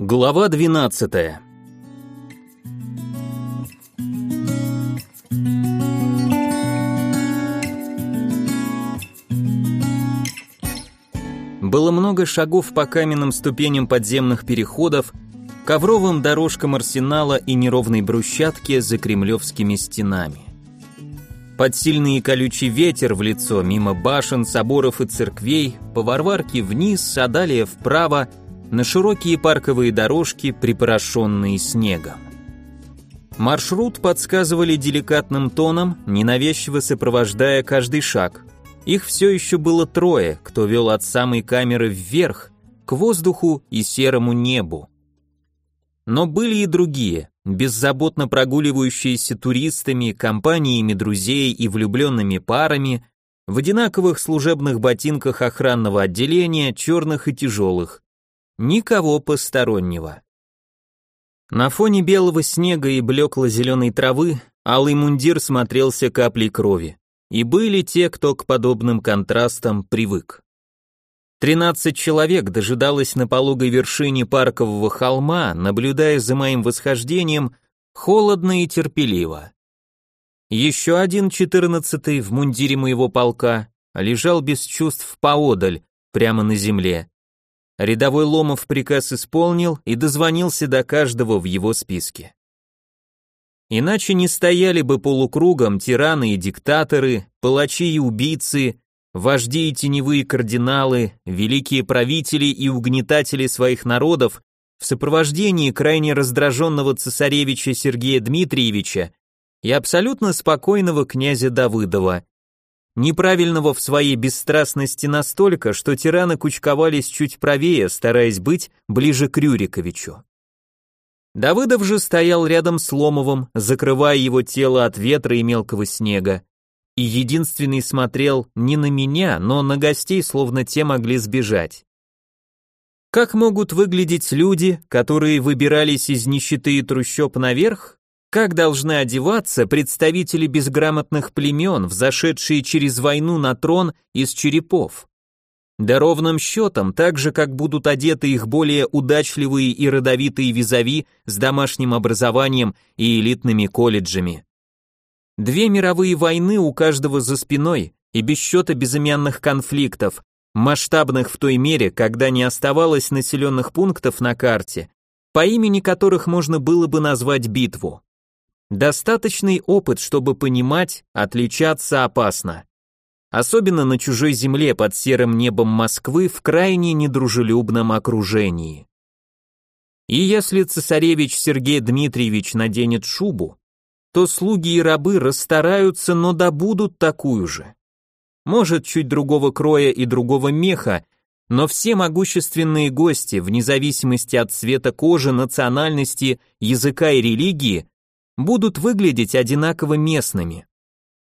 Глава 12. Было много шагов по каменным ступеням подземных переходов, ковровым дорожкам арсенала и неровной брусчатке за кремлевскими стенами. Под сильный и колючий ветер в лицо, мимо башен, соборов и церквей, по Варварке вниз, а далее вправо, на широкие парковые дорожки, припорошенные снегом. Маршрут подсказывали деликатным тоном, ненавязчиво сопровождая каждый шаг. Их все еще было трое, кто вел от самой камеры вверх, к воздуху и серому небу. Но были и другие, беззаботно прогуливающиеся туристами, компаниями друзей и влюбленными парами, в одинаковых служебных ботинках охранного отделения, черных и тяжелых. Никого постороннего. На фоне белого снега и блекло-зеленой травы алый мундир смотрелся каплей крови. И были те, кто к подобным контрастам привык. Тринадцать человек дожидалось на пологой вершине паркового холма, наблюдая за моим восхождением, холодно и терпеливо. Еще один четырнадцатый в мундире моего полка лежал без чувств поодаль, прямо на земле. Рядовой Ломов приказ исполнил и дозвонился до каждого в его списке. Иначе не стояли бы полукругом тираны и диктаторы, палачи и убийцы, вожди и теневые кардиналы, великие правители и угнетатели своих народов в сопровождении крайне раздраженного цесаревича Сергея Дмитриевича и абсолютно спокойного князя Давыдова, неправильного в своей бесстрастности настолько, что тираны кучковались чуть правее, стараясь быть ближе к Рюриковичу. Давыдов же стоял рядом с Ломовым, закрывая его тело от ветра и мелкого снега, и единственный смотрел не на меня, но на гостей, словно те могли сбежать. Как могут выглядеть люди, которые выбирались из нищеты и трущоб наверх? Как должны одеваться представители безграмотных племен, взошедшие через войну на трон из черепов? Да ровным счетом, так же как будут одеты их более удачливые и родовитые визави с домашним образованием и элитными колледжами. Две мировые войны у каждого за спиной и без счета безымянных конфликтов, масштабных в той мере, когда не оставалось населенных пунктов на карте, по имени которых можно было бы назвать битву. Достаточный опыт, чтобы понимать, отличаться опасно. Особенно на чужой земле под серым небом Москвы в крайне недружелюбном окружении. И если цесаревич Сергей Дмитриевич наденет шубу, то слуги и рабы расстараются, но добудут такую же. Может, чуть другого кроя и другого меха, но все могущественные гости, вне зависимости от цвета кожи, национальности, языка и религии, будут выглядеть одинаково местными.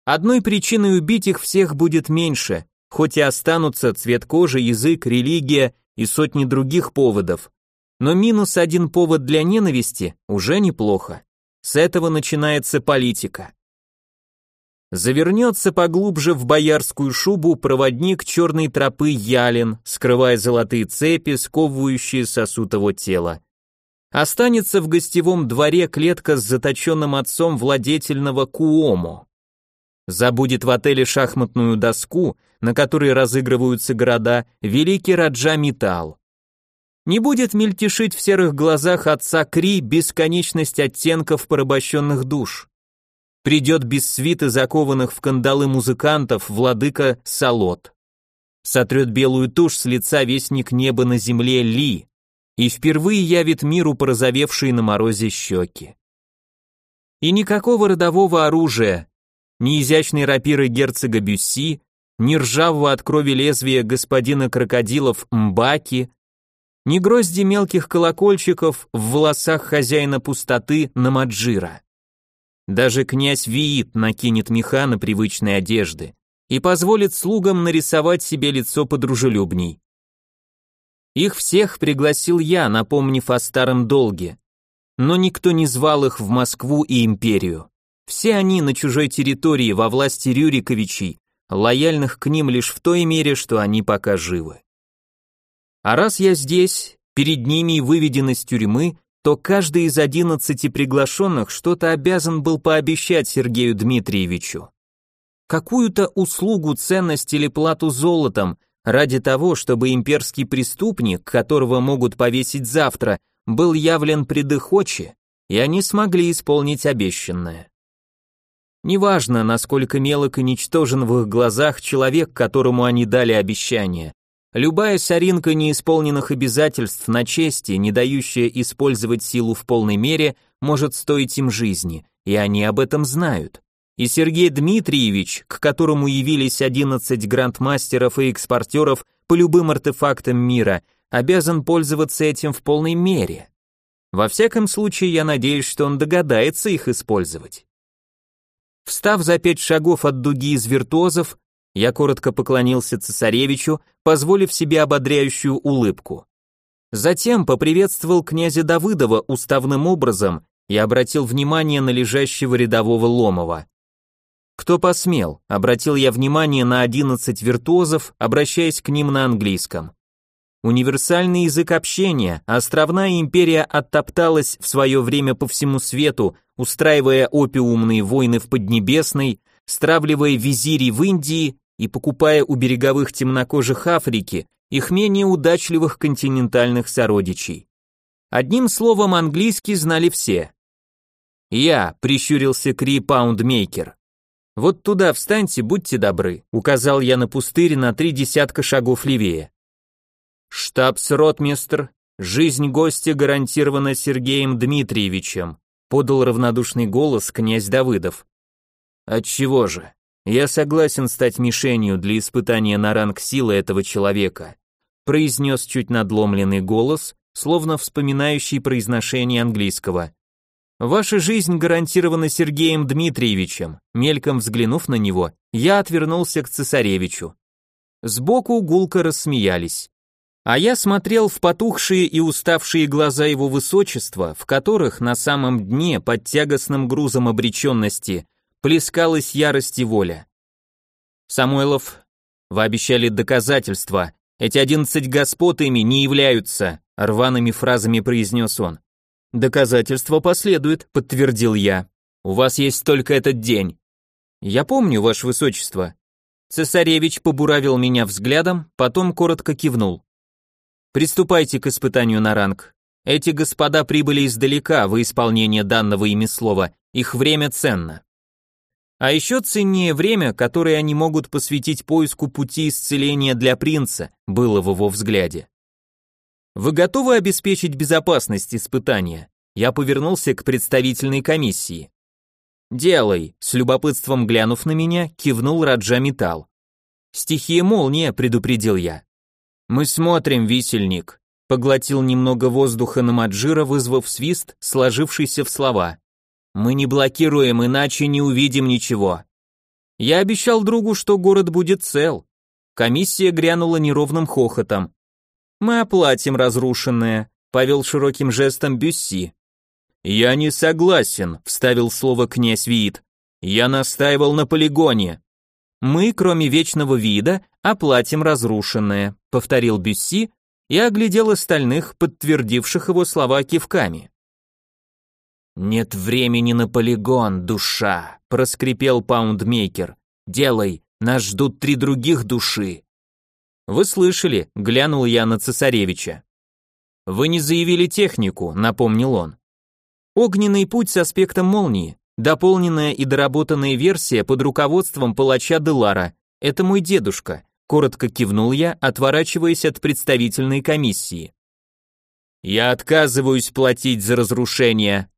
Одной причиной убить их всех будет меньше, хоть и останутся цвет кожи, язык, религия и сотни других поводов. Но минус один повод для ненависти уже неплохо. С этого начинается политика. Завернется поглубже в боярскую шубу проводник черной тропы Ялин, скрывая золотые цепи, сковывающие сосуд его тела. Останется в гостевом дворе клетка с заточенным отцом владетельного Куому. Забудет в отеле шахматную доску, на которой разыгрываются города, великий Раджа Митал не будет мельтешить в серых глазах отца Кри бесконечность оттенков порабощенных душ. Придет без свиты закованных в кандалы музыкантов владыка Салот. Сотрет белую тушь с лица вестник неба на земле Ли и впервые явит миру порозовевшие на морозе щеки. И никакого родового оружия, ни изящной рапиры герцога Бюсси, ни ржавого от крови лезвия господина крокодилов Мбаки, ни грозди мелких колокольчиков в волосах хозяина пустоты на Маджира. Даже князь Виит накинет меха на привычные одежды и позволит слугам нарисовать себе лицо подружелюбней. Их всех пригласил я, напомнив о старом долге. Но никто не звал их в Москву и империю. Все они на чужой территории во власти Рюриковичей, лояльных к ним лишь в той мере, что они пока живы. А раз я здесь, перед ними выведен из тюрьмы, то каждый из одиннадцати приглашенных что-то обязан был пообещать Сергею Дмитриевичу. Какую-то услугу, ценность или плату золотом ради того, чтобы имперский преступник, которого могут повесить завтра, был явлен пред их очи, и они смогли исполнить обещанное. Неважно, насколько мелок и ничтожен в их глазах человек, которому они дали обещание. Любая соринка неисполненных обязательств на чести, не дающая использовать силу в полной мере, может стоить им жизни, и они об этом знают. И Сергей Дмитриевич, к которому явились 11 грандмастеров и экспортеров по любым артефактам мира, обязан пользоваться этим в полной мере. Во всяком случае, я надеюсь, что он догадается их использовать. Встав за пять шагов от дуги из виртуозов, я коротко поклонился цесаревичу, позволив себе ободряющую улыбку. Затем поприветствовал князя Давыдова уставным образом и обратил внимание на лежащего рядового Ломова. Кто посмел? Обратил я внимание на одиннадцать виртуозов, обращаясь к ним на английском. Универсальный язык общения, островная империя оттопталась в свое время по всему свету, устраивая опиумные войны в Поднебесной, стравливая визири в Индии и покупая у береговых темнокожих Африки их менее удачливых континентальных сородичей. Одним словом, английский знали все. Я, прищурился Кри Паундмейкер. Вот туда встаньте, будьте добры, указал я на пустырь на три десятка шагов левее. «Штабс-ротмистр, жизнь гостя гарантирована Сергеем Дмитриевичем», подал равнодушный голос князь Давыдов. «Отчего же? Я согласен стать мишенью для испытания на ранг силы этого человека», произнес чуть надломленный голос, словно вспоминающий произношение английского. «Ваша жизнь гарантирована Сергеем Дмитриевичем», мельком взглянув на него, я отвернулся к цесаревичу. Сбоку гулко рассмеялись а я смотрел в потухшие и уставшие глаза его высочества, в которых на самом дне под тягостным грузом обреченности плескалась ярость и воля. Самойлов, вы обещали доказательства, эти одиннадцать господ ими не являются, рваными фразами произнес он. Доказательства последуют, подтвердил я. У вас есть только этот день. Я помню, ваше высочество. Цесаревич побуравил меня взглядом, потом коротко кивнул. Приступайте к испытанию на ранг. Эти господа прибыли издалека во исполнение данного ими слова, их время ценно. А еще ценнее время, которое они могут посвятить поиску пути исцеления для принца, было в его взгляде. Вы готовы обеспечить безопасность испытания? Я повернулся к представительной комиссии. «Делай», — с любопытством глянув на меня, кивнул Раджа Металл. «Стихия молния», — предупредил я. «Мы смотрим, висельник», поглотил немного воздуха на Маджира, вызвав свист, сложившийся в слова. «Мы не блокируем, иначе не увидим ничего». Я обещал другу, что город будет цел. Комиссия грянула неровным хохотом. «Мы оплатим разрушенное», — повел широким жестом Бюсси. «Я не согласен», — вставил слово князь Виит. «Я настаивал на полигоне». Мы, кроме вечного вида, оплатим разрушенное, повторил Бюсси и оглядел остальных, подтвердивших его слова кивками. Нет времени на полигон, душа, проскрипел паундмейкер. Делай, нас ждут три других души. Вы слышали, глянул я на цесаревича. Вы не заявили технику, напомнил он. Огненный путь с аспектом молнии. Дополненная и доработанная версия под руководством палача Делара. Это мой дедушка. Коротко кивнул я, отворачиваясь от представительной комиссии. Я отказываюсь платить за разрушение.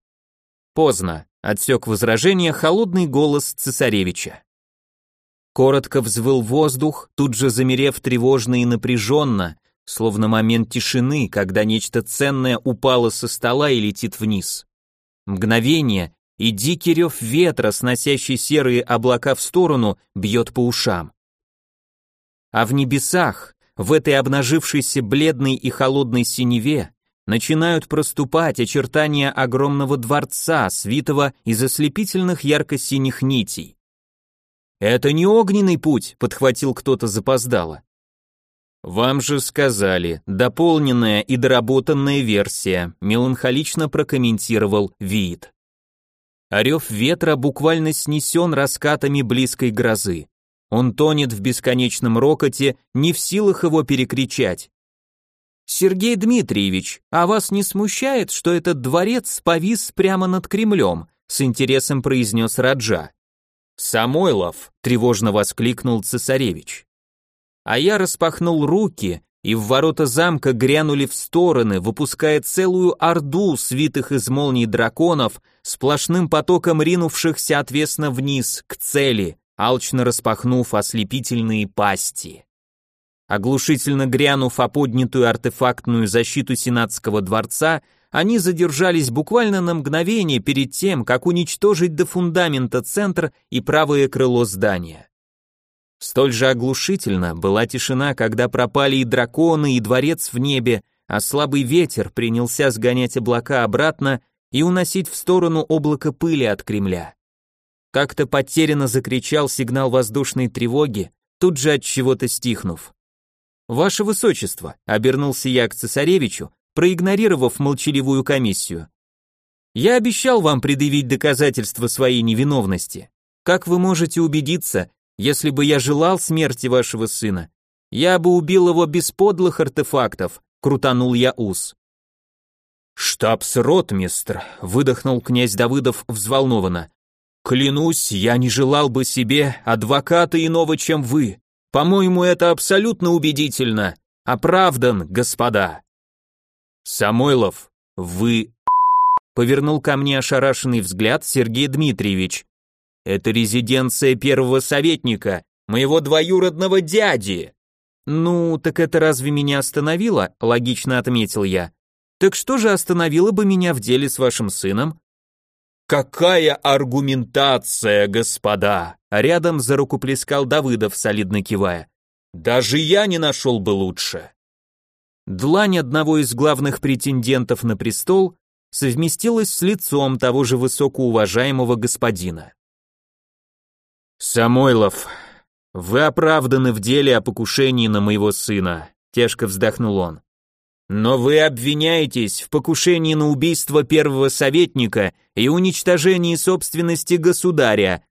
Поздно, отсек возражение холодный голос цесаревича. Коротко взвыл воздух, тут же замерев тревожно и напряженно, словно момент тишины, когда нечто ценное упало со стола и летит вниз. Мгновение, и дикий рев ветра, сносящий серые облака в сторону, бьет по ушам. А в небесах, в этой обнажившейся бледной и холодной синеве, начинают проступать очертания огромного дворца, свитого из ослепительных ярко-синих нитей. «Это не огненный путь», — подхватил кто-то запоздало. Вам же сказали, дополненная и доработанная версия, меланхолично прокомментировал Вид. Орев ветра буквально снесен раскатами близкой грозы. Он тонет в бесконечном рокоте, не в силах его перекричать. Сергей Дмитриевич, а вас не смущает, что этот дворец повис прямо над Кремлем? С интересом произнес Раджа. Самойлов, тревожно воскликнул цесаревич. А я распахнул руки, и в ворота замка грянули в стороны, выпуская целую орду свитых из молний драконов, сплошным потоком ринувшихся отвесно вниз, к цели, алчно распахнув ослепительные пасти. Оглушительно грянув о поднятую артефактную защиту Сенатского дворца, они задержались буквально на мгновение перед тем, как уничтожить до фундамента центр и правое крыло здания. Столь же оглушительно была тишина, когда пропали и драконы, и дворец в небе, а слабый ветер принялся сгонять облака обратно и уносить в сторону облако пыли от Кремля. Как-то потерянно закричал сигнал воздушной тревоги, тут же от чего-то стихнув. «Ваше высочество», — обернулся я к цесаревичу, проигнорировав молчаливую комиссию. «Я обещал вам предъявить доказательства своей невиновности. Как вы можете убедиться, если бы я желал смерти вашего сына, я бы убил его без подлых артефактов», — крутанул я ус. «Штабс-ротмистр», — выдохнул князь Давыдов взволнованно. Клянусь, я не желал бы себе адвоката иного, чем вы. По-моему, это абсолютно убедительно. Оправдан, господа. Самойлов, вы повернул ко мне ошарашенный взгляд Сергей Дмитриевич. Это резиденция первого советника, моего двоюродного дяди. Ну, так это разве меня остановило? логично отметил я. Так что же остановило бы меня в деле с вашим сыном? Какая аргументация, господа! Рядом за руку плескал Давыдов, солидно кивая. Даже я не нашел бы лучше. Длань одного из главных претендентов на престол совместилась с лицом того же высокоуважаемого господина. «Самойлов, вы оправданы в деле о покушении на моего сына», — тяжко вздохнул он. Но вы обвиняетесь в покушении на убийство первого советника и уничтожении собственности государя.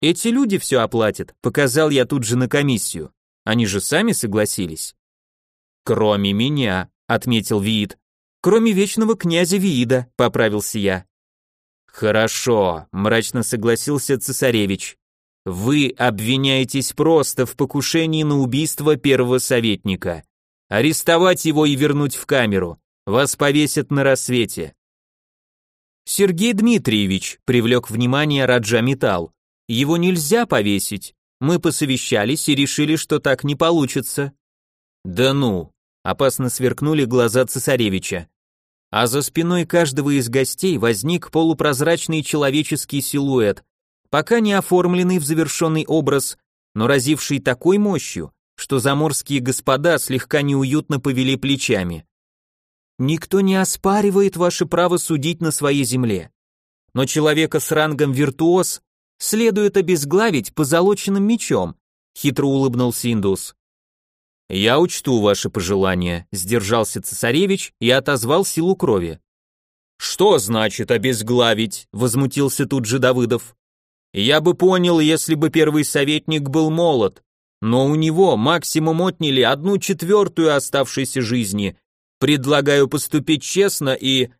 Эти люди все оплатят, показал я тут же на комиссию. Они же сами согласились. Кроме меня, отметил Виит. Кроме вечного князя Виида, поправился я. Хорошо, мрачно согласился цесаревич. Вы обвиняетесь просто в покушении на убийство первого советника. Арестовать его и вернуть в камеру. Вас повесят на рассвете. Сергей Дмитриевич привлек внимание Раджа Металл. Его нельзя повесить. Мы посовещались и решили, что так не получится. Да ну, опасно сверкнули глаза цесаревича. А за спиной каждого из гостей возник полупрозрачный человеческий силуэт, пока не оформленный в завершенный образ, но разивший такой мощью, что заморские господа слегка неуютно повели плечами. Никто не оспаривает ваше право судить на своей земле. Но человека с рангом виртуоз следует обезглавить позолоченным мечом, хитро улыбнулся индус. Я учту ваши пожелания, сдержался цесаревич и отозвал силу крови. Что значит обезглавить? возмутился тут же Давыдов. Я бы понял, если бы первый советник был молод, но у него максимум отняли одну четвертую оставшейся жизни. Предлагаю поступить честно и...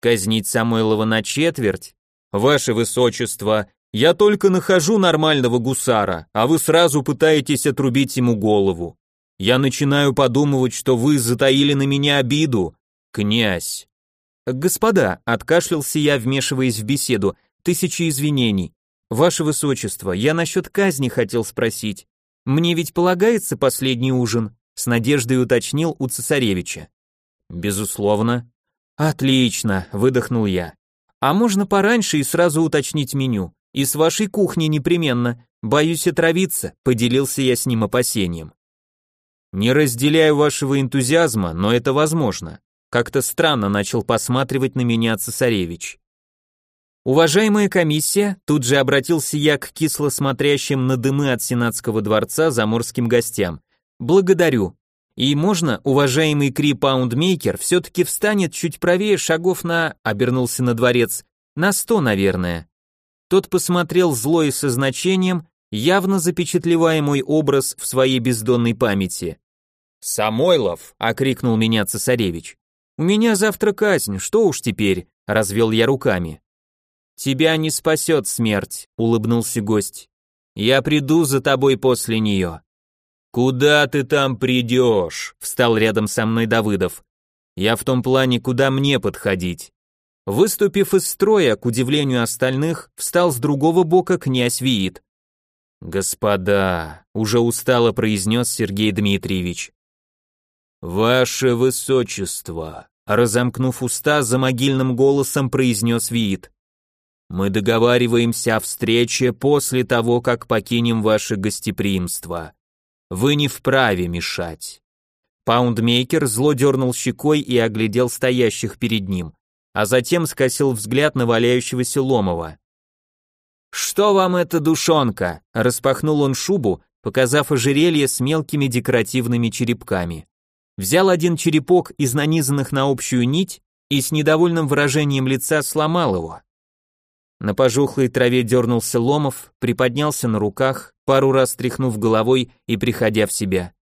Казнить Самойлова на четверть? Ваше Высочество, я только нахожу нормального гусара, а вы сразу пытаетесь отрубить ему голову. Я начинаю подумывать, что вы затаили на меня обиду. Князь. Господа, откашлялся я, вмешиваясь в беседу, тысячи извинений. Ваше Высочество, я насчет казни хотел спросить. Мне ведь полагается последний ужин, с надеждой уточнил у цесаревича. Безусловно. Отлично, выдохнул я. А можно пораньше и сразу уточнить меню. И с вашей кухни непременно. Боюсь отравиться, поделился я с ним опасением. Не разделяю вашего энтузиазма, но это возможно. Как-то странно начал посматривать на меня цесаревич. Уважаемая комиссия, тут же обратился я к кисло смотрящим на дымы от Сенатского дворца заморским гостям. Благодарю. И можно, уважаемый Кри Паундмейкер, все-таки встанет чуть правее шагов на... обернулся на дворец. На сто, наверное. Тот посмотрел зло и со значением, явно запечатлевая мой образ в своей бездонной памяти. «Самойлов!» — окрикнул меня цесаревич. «У меня завтра казнь, что уж теперь?» — развел я руками. «Тебя не спасет смерть», — улыбнулся гость. «Я приду за тобой после нее». «Куда ты там придешь?» — встал рядом со мной Давыдов. «Я в том плане, куда мне подходить». Выступив из строя, к удивлению остальных, встал с другого бока князь Виит. «Господа», — уже устало произнес Сергей Дмитриевич. «Ваше высочество», — разомкнув уста, за могильным голосом произнес Виит. Мы договариваемся о встрече после того, как покинем ваше гостеприимство. Вы не вправе мешать. Паундмейкер зло дернул щекой и оглядел стоящих перед ним, а затем скосил взгляд на валяющегося Ломова. «Что вам эта душонка?» – распахнул он шубу, показав ожерелье с мелкими декоративными черепками. Взял один черепок из нанизанных на общую нить и с недовольным выражением лица сломал его. На пожухлой траве дернулся Ломов, приподнялся на руках, пару раз тряхнув головой и приходя в себя.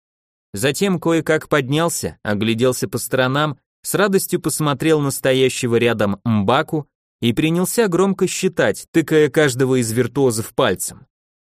Затем кое-как поднялся, огляделся по сторонам, с радостью посмотрел на стоящего рядом Мбаку и принялся громко считать, тыкая каждого из виртуозов пальцем.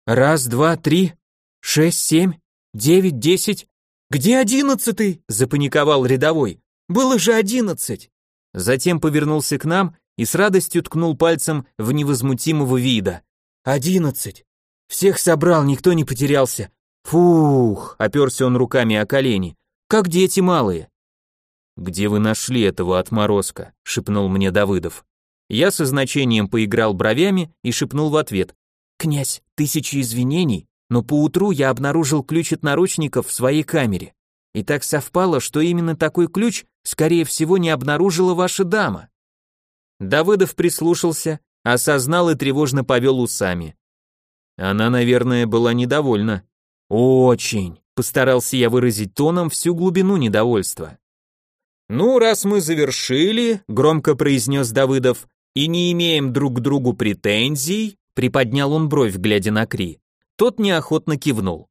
«Раз, два, три, шесть, семь, девять, десять. Где одиннадцатый?» – запаниковал рядовой. «Было же одиннадцать!» Затем повернулся к нам и с радостью ткнул пальцем в невозмутимого вида. «Одиннадцать! Всех собрал, никто не потерялся. Фух!» — оперся он руками о колени. «Как дети малые!» «Где вы нашли этого отморозка?» — шепнул мне Давыдов. Я со значением поиграл бровями и шепнул в ответ. «Князь, тысячи извинений, но поутру я обнаружил ключ от наручников в своей камере. И так совпало, что именно такой ключ, скорее всего, не обнаружила ваша дама. Давыдов прислушался, осознал и тревожно повел усами. Она, наверное, была недовольна. Очень, постарался я выразить тоном всю глубину недовольства. Ну, раз мы завершили, громко произнес Давыдов, и не имеем друг к другу претензий, приподнял он бровь, глядя на Кри. Тот неохотно кивнул.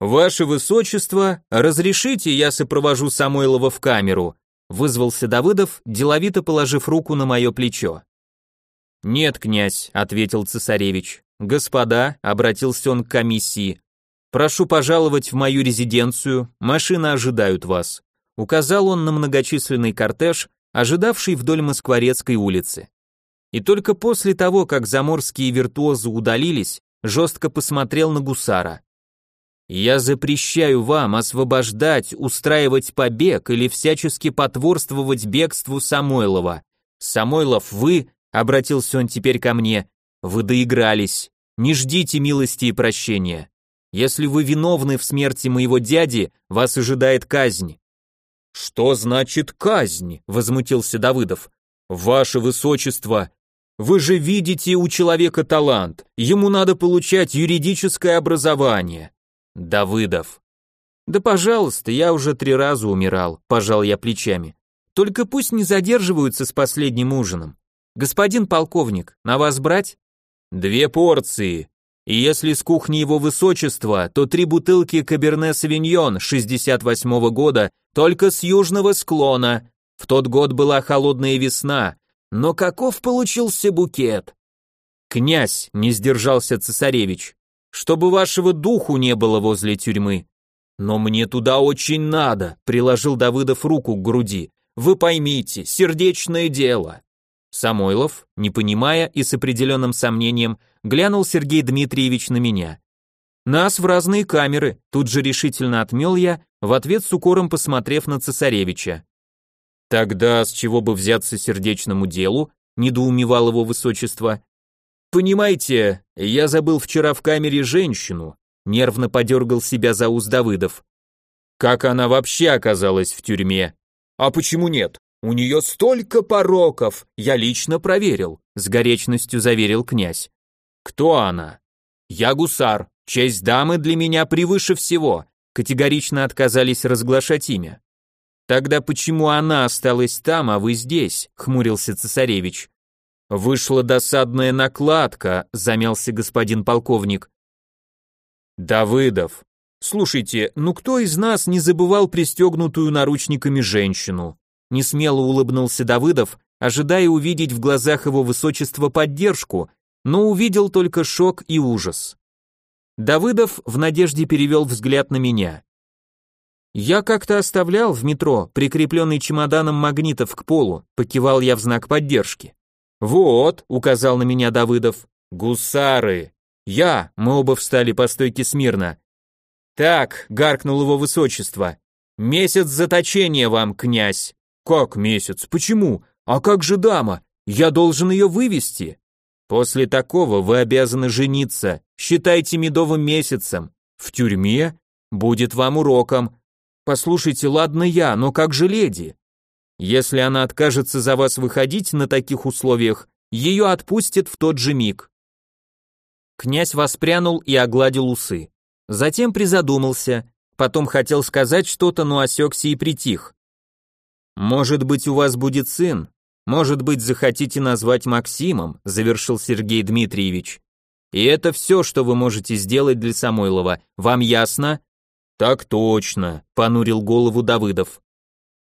Ваше высочество, разрешите, я сопровожу Самойлова в камеру, вызвался Давыдов, деловито положив руку на мое плечо. «Нет, князь», — ответил цесаревич. «Господа», — обратился он к комиссии, — «прошу пожаловать в мою резиденцию, машины ожидают вас», — указал он на многочисленный кортеж, ожидавший вдоль Москворецкой улицы. И только после того, как заморские виртуозы удалились, жестко посмотрел на гусара. Я запрещаю вам освобождать, устраивать побег или всячески потворствовать бегству Самойлова. Самойлов, вы, обратился он теперь ко мне, вы доигрались. Не ждите милости и прощения. Если вы виновны в смерти моего дяди, вас ожидает казнь. Что значит казнь? возмутился Давыдов. Ваше высочество, вы же видите у человека талант. Ему надо получать юридическое образование. Давыдов. Да пожалуйста, я уже три раза умирал, пожал я плечами. Только пусть не задерживаются с последним ужином. Господин полковник, на вас брать? Две порции. И если с кухни его высочества, то три бутылки Каберне Савиньон 68-го года, только с южного склона. В тот год была холодная весна, но каков получился букет? Князь, не сдержался цесаревич, чтобы вашего духу не было возле тюрьмы. Но мне туда очень надо, приложил Давыдов руку к груди. Вы поймите, сердечное дело. Самойлов, не понимая и с определенным сомнением, глянул Сергей Дмитриевич на меня. Нас в разные камеры, тут же решительно отмел я, в ответ с укором посмотрев на цесаревича. Тогда с чего бы взяться сердечному делу, недоумевал его высочество, Понимаете, я забыл вчера в камере женщину, нервно подергал себя за уст Давыдов. Как она вообще оказалась в тюрьме? А почему нет? У нее столько пороков, я лично проверил, с горечностью заверил князь. Кто она? Я гусар, честь дамы для меня превыше всего. категорично отказались разглашать имя. Тогда почему она осталась там, а вы здесь? хмурился цесаревич. Вышла досадная накладка, замялся господин полковник. Давыдов. Слушайте, ну кто из нас не забывал пристегнутую наручниками женщину? Несмело улыбнулся Давыдов, ожидая увидеть в глазах его высочества поддержку, но увидел только шок и ужас. Давыдов в надежде перевел взгляд на меня. Я как-то оставлял в метро прикрепленный чемоданом магнитов к полу, покивал я в знак поддержки. Вот, указал на меня Давыдов. Гусары. Я, мы оба встали по стойке смирно. Так, гаркнул его высочество. Месяц заточения вам, князь. Как месяц? Почему? А как же дама? Я должен ее вывести. После такого вы обязаны жениться. Считайте медовым месяцем. В тюрьме будет вам уроком. Послушайте, ладно я, но как же леди? Если она откажется за вас выходить на таких условиях, ее отпустят в тот же миг. Князь воспрянул и огладил усы. Затем призадумался, потом хотел сказать что-то, но осекся и притих. Может быть, у вас будет сын, может быть, захотите назвать Максимом, завершил Сергей Дмитриевич. И это все, что вы можете сделать для Самойлова. Вам ясно? Так точно, понурил голову Давыдов.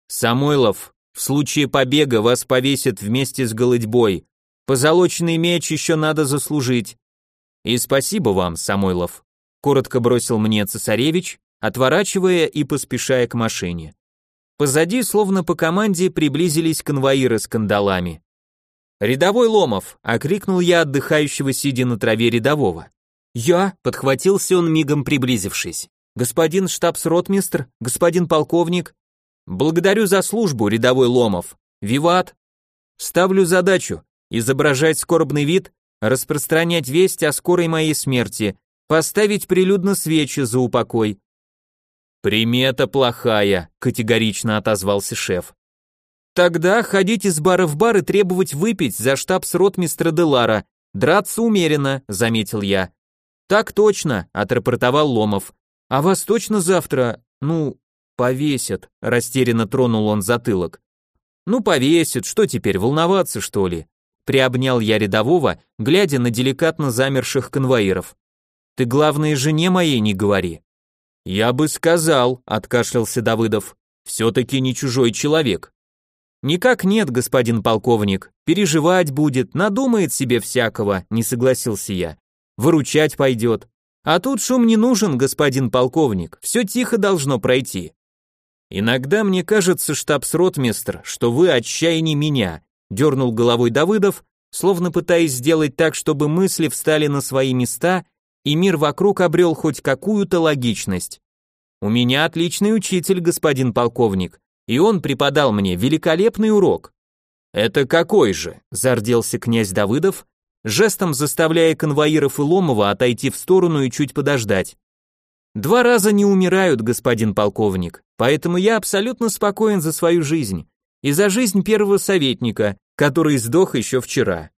Самойлов, в случае побега вас повесят вместе с голодьбой. Позолоченный меч еще надо заслужить. И спасибо вам, Самойлов, коротко бросил мне цесаревич, отворачивая и поспешая к машине. Позади, словно по команде, приблизились конвоиры с кандалами. «Рядовой Ломов!» — окрикнул я отдыхающего, сидя на траве рядового. «Я?» — подхватился он, мигом приблизившись. «Господин штабс-ротмистр, господин полковник». «Благодарю за службу, рядовой Ломов. Виват!» «Ставлю задачу изображать скорбный вид, распространять весть о скорой моей смерти, поставить прилюдно свечи за упокой, «Примета плохая», — категорично отозвался шеф. «Тогда ходить из бара в бар и требовать выпить за штабс-ротмистра Делара. Драться умеренно», — заметил я. «Так точно», — отрапортовал Ломов. «А вас точно завтра, ну, повесят», — растерянно тронул он затылок. «Ну, повесят, что теперь, волноваться, что ли?» Приобнял я рядового, глядя на деликатно замерших конвоиров. «Ты, главное, жене моей не говори». «Я бы сказал», — откашлялся Давыдов, — «все-таки не чужой человек». «Никак нет, господин полковник, переживать будет, надумает себе всякого», — не согласился я. «Выручать пойдет. А тут шум не нужен, господин полковник, все тихо должно пройти». «Иногда мне кажется, штабс-ротмистр, что вы отчаяние меня», — дернул головой Давыдов, словно пытаясь сделать так, чтобы мысли встали на свои места и мир вокруг обрел хоть какую-то логичность. У меня отличный учитель, господин полковник, и он преподал мне великолепный урок. Это какой же? зарделся князь Давыдов, жестом заставляя конвоиров и Ломова отойти в сторону и чуть подождать. Два раза не умирают, господин полковник, поэтому я абсолютно спокоен за свою жизнь и за жизнь первого советника, который сдох еще вчера.